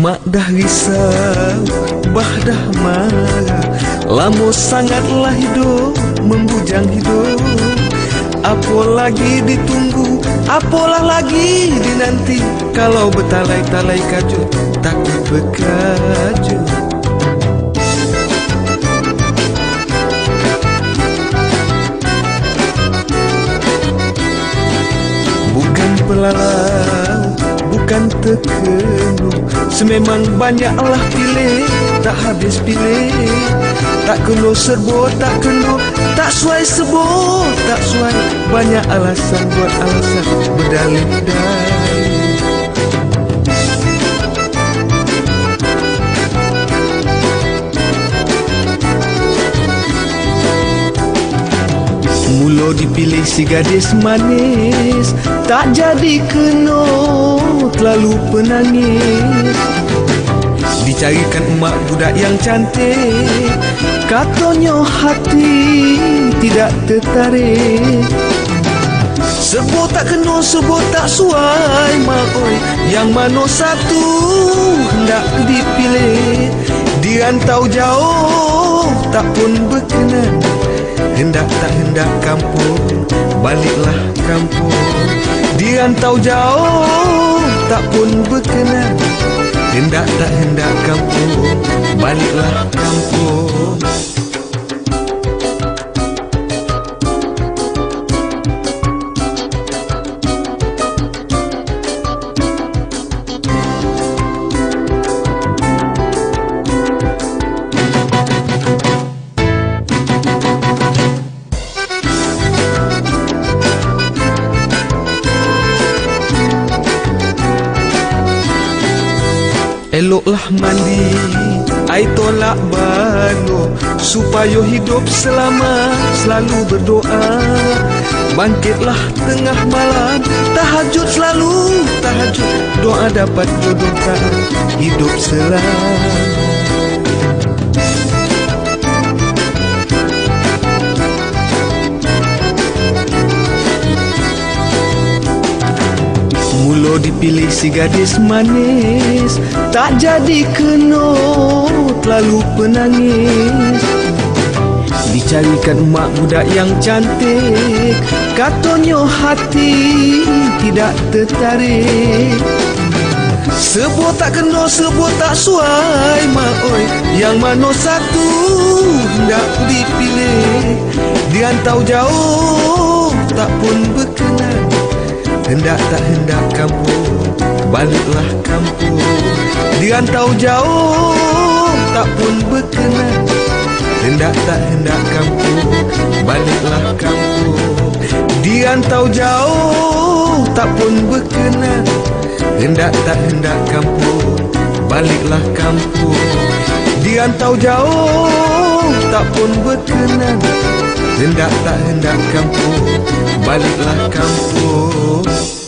Mak dah risau, bah dah marah Lama sangatlah hidup, membujang hidup. Apa lagi ditunggu, apalah lagi dinanti. Kalau bertalai-talai kaju, takut berkaju Bukan pelalau, bukan terkenu Sememang banyaklah pilih, tak habis pilih. Tak kena serbu, tak kena Tak suai serbu, tak suai. Banyak alasan buat alasan berdalih-dalih Mula dipilih si gadis manis. Tak jadi kena terlalu penangis. Dicarikan emak budak yang cantik. Katanya hati tidak tertarik. Sebut tak kena, sebut tak suai mak oi Yang mana satu hendak dipilih. Dirantau jauh tak pun berkenan Hendak tak hendak kampung Baliklah kampung. Dirantau jauh tak pun berkenan. Hendak tak hendak kampung Baliklah kampung Eloklah mandi. Ai tolak balo Supaya hidup selama Selalu berdoa. Bangkitlah tengah malam Tahajud selalu Tahajud. Doa dapat jodohkan Hidup selama Mula dipilih si gadis manis Tak jadi kena terlalu penangis. Dicarikan mak budak yang cantik Katanya hati tidak tertarik. Sebut tak kena, sebut tak suai mak oi Yang mana satu hendak dipilih. Diantau jauh tak pun berkenan Hendak tak hendak kampung Baliklah kampung Dirantau jauh Tak pun berkenan Hendak tak hendak kampung Baliklah kampung Dirantau jauh Tak pun berkenan Hendak tak hendak kampung Baliklah kampung Dirantau jauh Tak pun berkenan Hendak tak hendak kampung Baliklah kampung